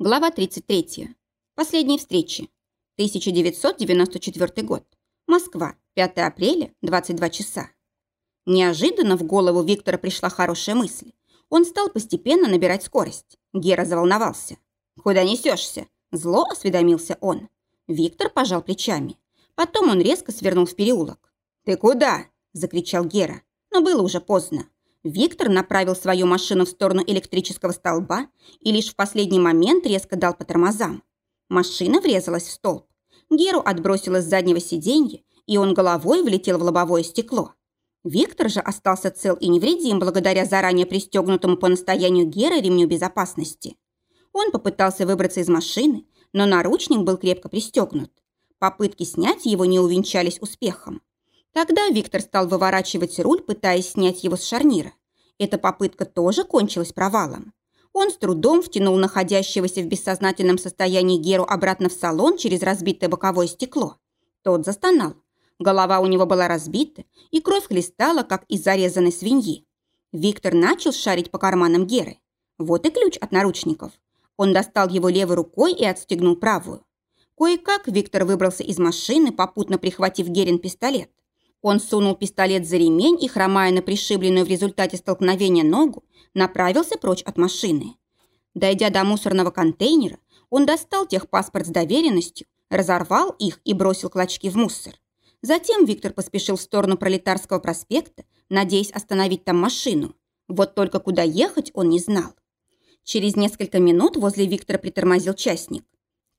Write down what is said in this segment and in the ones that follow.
Глава 33. Последние встречи. 1994 год. Москва. 5 апреля, 22 часа. Неожиданно в голову Виктора пришла хорошая мысль. Он стал постепенно набирать скорость. Гера заволновался. «Куда несешься?» Зло осведомился он. Виктор пожал плечами. Потом он резко свернул в переулок. «Ты куда?» – закричал Гера. Но было уже поздно. Виктор направил свою машину в сторону электрического столба и лишь в последний момент резко дал по тормозам. Машина врезалась в столб. Геру отбросило с заднего сиденья, и он головой влетел в лобовое стекло. Виктор же остался цел и невредим благодаря заранее пристегнутому по настоянию Геры ремню безопасности. Он попытался выбраться из машины, но наручник был крепко пристегнут. Попытки снять его не увенчались успехом. Тогда Виктор стал выворачивать руль, пытаясь снять его с шарнира. Эта попытка тоже кончилась провалом. Он с трудом втянул находящегося в бессознательном состоянии Геру обратно в салон через разбитое боковое стекло. Тот застонал. Голова у него была разбита, и кровь хлестала, как из зарезанной свиньи. Виктор начал шарить по карманам Геры. Вот и ключ от наручников. Он достал его левой рукой и отстегнул правую. Кое-как Виктор выбрался из машины, попутно прихватив Герин пистолет. Он сунул пистолет за ремень и, хромая на пришибленную в результате столкновения ногу, направился прочь от машины. Дойдя до мусорного контейнера, он достал техпаспорт с доверенностью, разорвал их и бросил клочки в мусор. Затем Виктор поспешил в сторону Пролетарского проспекта, надеясь остановить там машину. Вот только куда ехать он не знал. Через несколько минут возле Виктора притормозил частник.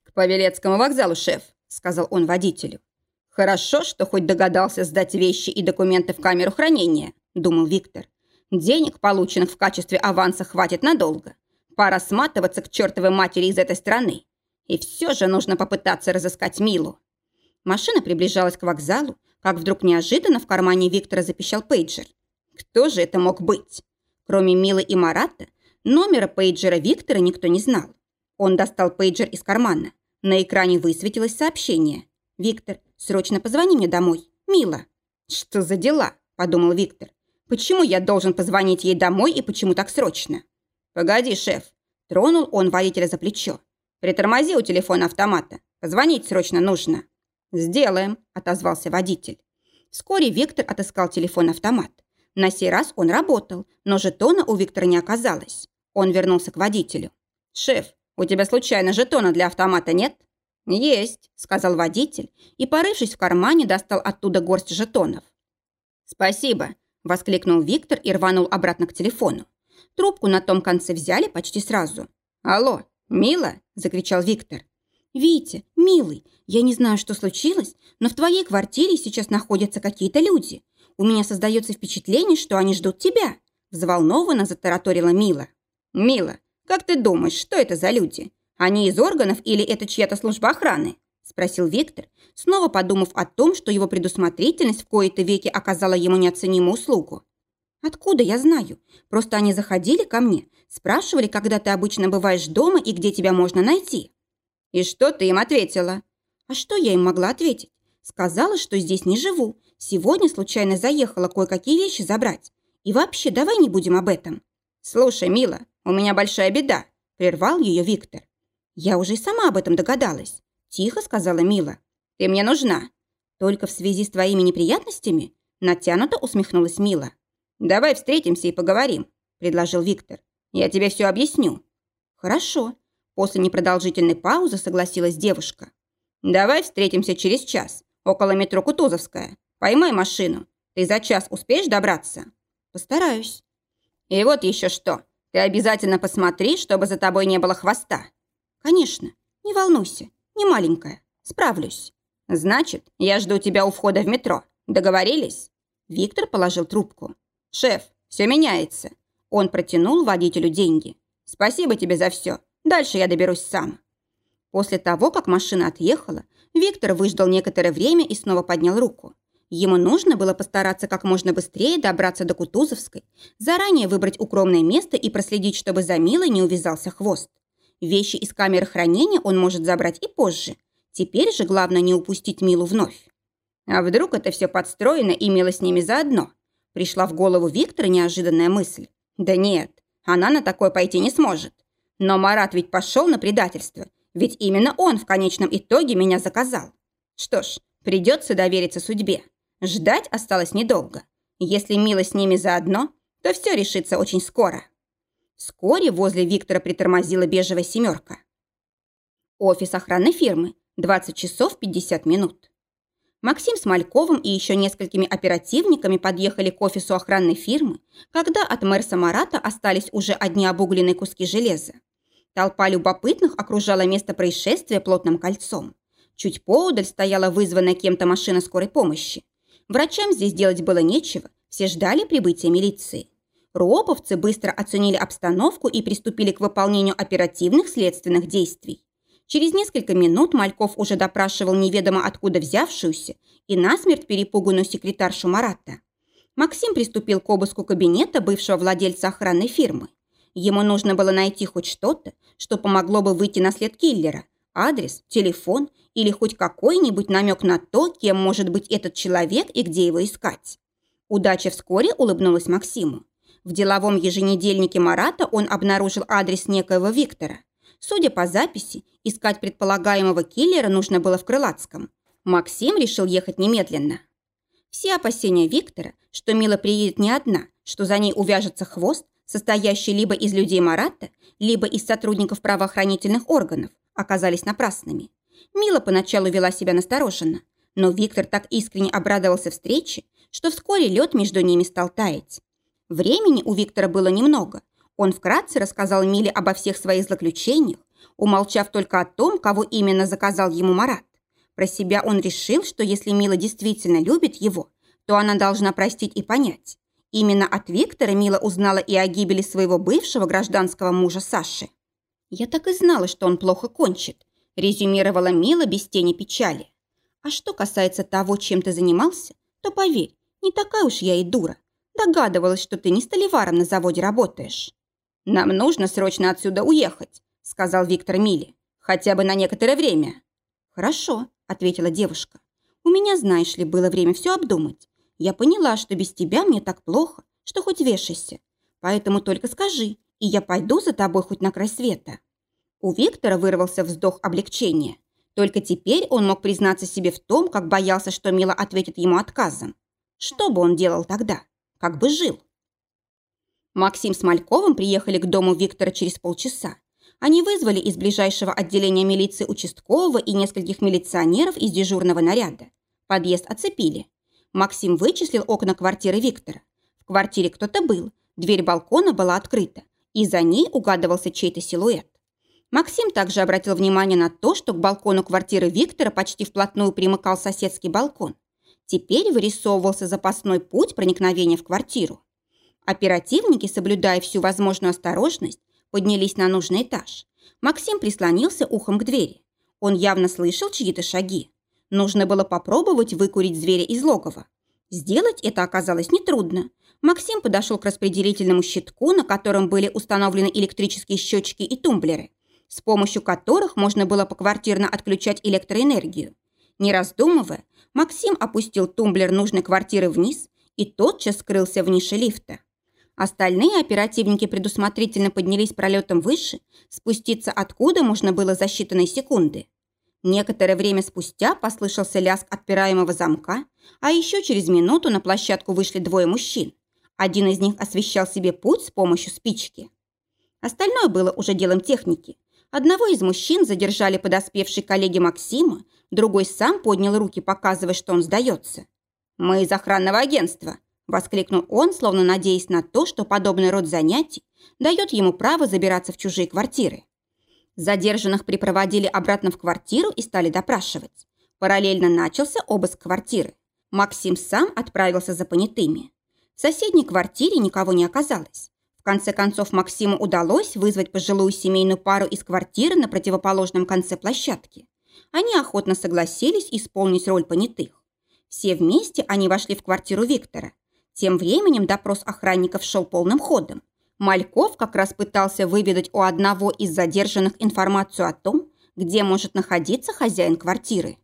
«К Павелецкому вокзалу, шеф», — сказал он водителю. «Хорошо, что хоть догадался сдать вещи и документы в камеру хранения», – думал Виктор. «Денег, полученных в качестве аванса, хватит надолго. Пора сматываться к чертовой матери из этой страны. И все же нужно попытаться разыскать Милу». Машина приближалась к вокзалу, как вдруг неожиданно в кармане Виктора запищал пейджер. Кто же это мог быть? Кроме Милы и Марата, номера пейджера Виктора никто не знал. Он достал пейджер из кармана. На экране высветилось сообщение. «Виктор, Срочно позвони мне домой. Мила». «Что за дела?» – подумал Виктор. «Почему я должен позвонить ей домой и почему так срочно?» «Погоди, шеф». Тронул он водителя за плечо. «Притормози у телефона автомата. Позвонить срочно нужно». «Сделаем», – отозвался водитель. Вскоре Виктор отыскал телефон-автомат. На сей раз он работал, но жетона у Виктора не оказалось. Он вернулся к водителю. «Шеф, у тебя случайно жетона для автомата нет?» «Есть», – сказал водитель и, порывшись в кармане, достал оттуда горсть жетонов. «Спасибо», – воскликнул Виктор и рванул обратно к телефону. Трубку на том конце взяли почти сразу. «Алло, Мила?» – закричал Виктор. «Витя, милый, я не знаю, что случилось, но в твоей квартире сейчас находятся какие-то люди. У меня создается впечатление, что они ждут тебя», – взволнованно затараторила Мила. «Мила, как ты думаешь, что это за люди? Они из органов или это чья-то служба охраны?» – спросил Виктор, снова подумав о том, что его предусмотрительность в кои-то веки оказала ему неоценимую услугу. «Откуда я знаю? Просто они заходили ко мне, спрашивали, когда ты обычно бываешь дома и где тебя можно найти». «И что ты им ответила?» «А что я им могла ответить? Сказала, что здесь не живу. Сегодня случайно заехала кое-какие вещи забрать. И вообще, давай не будем об этом». «Слушай, Мила, у меня большая беда», – прервал ее Виктор. «Я уже и сама об этом догадалась», – тихо сказала Мила. «Ты мне нужна». «Только в связи с твоими неприятностями?» Натянуто усмехнулась Мила. «Давай встретимся и поговорим», – предложил Виктор. «Я тебе все объясню». «Хорошо». После непродолжительной паузы согласилась девушка. «Давай встретимся через час, около метро Кутузовская. Поймай машину. Ты за час успеешь добраться?» «Постараюсь». «И вот еще что. Ты обязательно посмотри, чтобы за тобой не было хвоста. «Конечно, не волнуйся, не маленькая, справлюсь». «Значит, я жду тебя у входа в метро. Договорились?» Виктор положил трубку. «Шеф, все меняется». Он протянул водителю деньги. «Спасибо тебе за все. Дальше я доберусь сам». После того, как машина отъехала, Виктор выждал некоторое время и снова поднял руку. Ему нужно было постараться как можно быстрее добраться до Кутузовской, заранее выбрать укромное место и проследить, чтобы за Милой не увязался хвост. Вещи из камеры хранения он может забрать и позже. Теперь же главное не упустить Милу вновь. А вдруг это все подстроено и Мила с ними заодно? Пришла в голову Виктора неожиданная мысль. Да нет, она на такое пойти не сможет. Но Марат ведь пошел на предательство, ведь именно он в конечном итоге меня заказал. Что ж, придется довериться судьбе. Ждать осталось недолго. Если Мила с ними заодно, то все решится очень скоро. Вскоре возле Виктора притормозила бежевая семерка. Офис охранной фирмы. 20 часов 50 минут. Максим с Мальковым и еще несколькими оперативниками подъехали к офису охранной фирмы, когда от Мерса Марата остались уже одни обугленные куски железа. Толпа любопытных окружала место происшествия плотным кольцом. Чуть поодаль стояла вызванная кем-то машина скорой помощи. Врачам здесь делать было нечего, все ждали прибытия милиции. Руоповцы быстро оценили обстановку и приступили к выполнению оперативных следственных действий. Через несколько минут Мальков уже допрашивал неведомо откуда взявшуюся и насмерть перепуганную секретаршу Марата. Максим приступил к обыску кабинета бывшего владельца охранной фирмы. Ему нужно было найти хоть что-то, что помогло бы выйти на след киллера, адрес, телефон или хоть какой-нибудь намек на то, кем может быть этот человек и где его искать. Удача вскоре улыбнулась Максиму. В деловом еженедельнике Марата он обнаружил адрес некоего Виктора. Судя по записи, искать предполагаемого киллера нужно было в Крылатском. Максим решил ехать немедленно. Все опасения Виктора, что Мила приедет не одна, что за ней увяжется хвост, состоящий либо из людей Марата, либо из сотрудников правоохранительных органов, оказались напрасными. Мила поначалу вела себя настороженно, но Виктор так искренне обрадовался встрече, что вскоре лед между ними стал таять. Времени у Виктора было немного, он вкратце рассказал Миле обо всех своих злоключениях, умолчав только о том, кого именно заказал ему Марат. Про себя он решил, что если Мила действительно любит его, то она должна простить и понять. Именно от Виктора Мила узнала и о гибели своего бывшего гражданского мужа Саши. «Я так и знала, что он плохо кончит», – резюмировала Мила без тени печали. «А что касается того, чем ты занимался, то поверь, не такая уж я и дура. Догадывалась, что ты не столеваром на заводе работаешь». «Нам нужно срочно отсюда уехать», – сказал Виктор Миле. «Хотя бы на некоторое время». «Хорошо», – ответила девушка. «У меня, знаешь ли, было время все обдумать. Я поняла, что без тебя мне так плохо, что хоть вешайся. Поэтому только скажи, и я пойду за тобой хоть на край света». У Виктора вырвался вздох облегчения. Только теперь он мог признаться себе в том, как боялся, что Мила ответит ему отказом. Что бы он делал тогда? Как бы жил? Максим с Мальковым приехали к дому Виктора через полчаса. Они вызвали из ближайшего отделения милиции участкового и нескольких милиционеров из дежурного наряда. Подъезд оцепили. Максим вычислил окна квартиры Виктора. В квартире кто-то был, дверь балкона была открыта, и за ней угадывался чей-то силуэт. Максим также обратил внимание на то, что к балкону квартиры Виктора почти вплотную примыкал соседский балкон. Теперь вырисовывался запасной путь проникновения в квартиру. Оперативники, соблюдая всю возможную осторожность, поднялись на нужный этаж. Максим прислонился ухом к двери. Он явно слышал чьи-то шаги. Нужно было попробовать выкурить зверя из логова. Сделать это оказалось нетрудно. Максим подошел к распределительному щитку, на котором были установлены электрические счетчики и тумблеры, с помощью которых можно было поквартирно отключать электроэнергию. Не раздумывая, Максим опустил тумблер нужной квартиры вниз и тотчас скрылся в нише лифта. Остальные оперативники предусмотрительно поднялись пролетом выше, спуститься откуда можно было за считанные секунды. Некоторое время спустя послышался лязг отпираемого замка, а еще через минуту на площадку вышли двое мужчин. Один из них освещал себе путь с помощью спички. Остальное было уже делом техники. Одного из мужчин задержали подоспевший коллеги Максима, другой сам поднял руки, показывая, что он сдается. «Мы из охранного агентства», Воскликнул он, словно надеясь на то, что подобный род занятий дает ему право забираться в чужие квартиры. Задержанных припроводили обратно в квартиру и стали допрашивать. Параллельно начался обыск квартиры. Максим сам отправился за понятыми. В соседней квартире никого не оказалось. Конце концов Максиму удалось вызвать пожилую семейную пару из квартиры на противоположном конце площадки. Они охотно согласились исполнить роль понятых. Все вместе они вошли в квартиру Виктора, тем временем допрос охранников шел полным ходом. Мальков как раз пытался выведать у одного из задержанных информацию о том, где может находиться хозяин квартиры.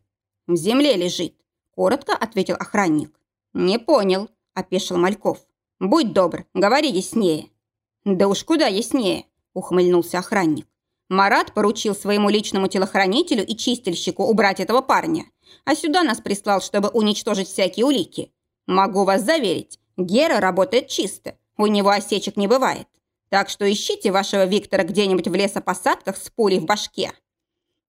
«В земле лежит», – коротко ответил охранник. «Не понял», – опешил Мальков. «Будь добр, говори яснее». «Да уж куда яснее», – ухмыльнулся охранник. Марат поручил своему личному телохранителю и чистильщику убрать этого парня, а сюда нас прислал, чтобы уничтожить всякие улики. Могу вас заверить, Гера работает чисто, у него осечек не бывает. Так что ищите вашего Виктора где-нибудь в лесопосадках с пулей в башке».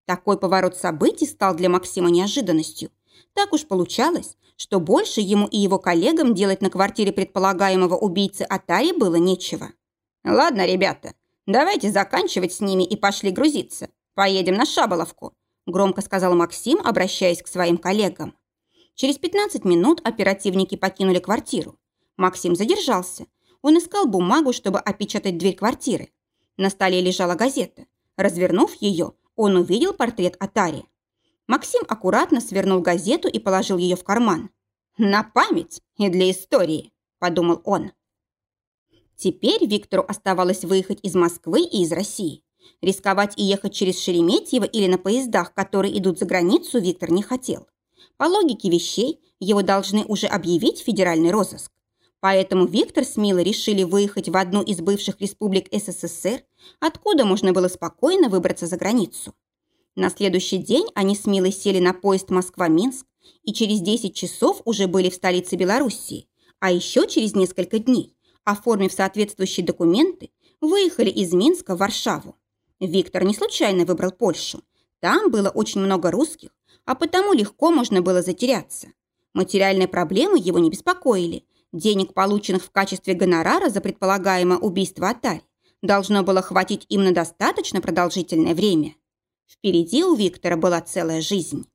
Такой поворот событий стал для Максима неожиданностью. Так уж получалось, что больше ему и его коллегам делать на квартире предполагаемого убийцы Атари было нечего. «Ладно, ребята, давайте заканчивать с ними и пошли грузиться. Поедем на Шаболовку», громко сказал Максим, обращаясь к своим коллегам. Через 15 минут оперативники покинули квартиру. Максим задержался. Он искал бумагу, чтобы опечатать дверь квартиры. На столе лежала газета. Развернув ее, он увидел портрет Атари. Максим аккуратно свернул газету и положил ее в карман. «На память и для истории», – подумал он. Теперь Виктору оставалось выехать из Москвы и из России. Рисковать и ехать через Шереметьево или на поездах, которые идут за границу, Виктор не хотел. По логике вещей, его должны уже объявить федеральный розыск. Поэтому Виктор с Милой решили выехать в одну из бывших республик СССР, откуда можно было спокойно выбраться за границу. На следующий день они с Милой сели на поезд Москва-Минск и через 10 часов уже были в столице Белоруссии, а еще через несколько дней, оформив соответствующие документы, выехали из Минска в Варшаву. Виктор не случайно выбрал Польшу. Там было очень много русских, а потому легко можно было затеряться. Материальные проблемы его не беспокоили. Денег, полученных в качестве гонорара за предполагаемое убийство Атарь, должно было хватить им на достаточно продолжительное время. Впереди у Виктора была целая жизнь.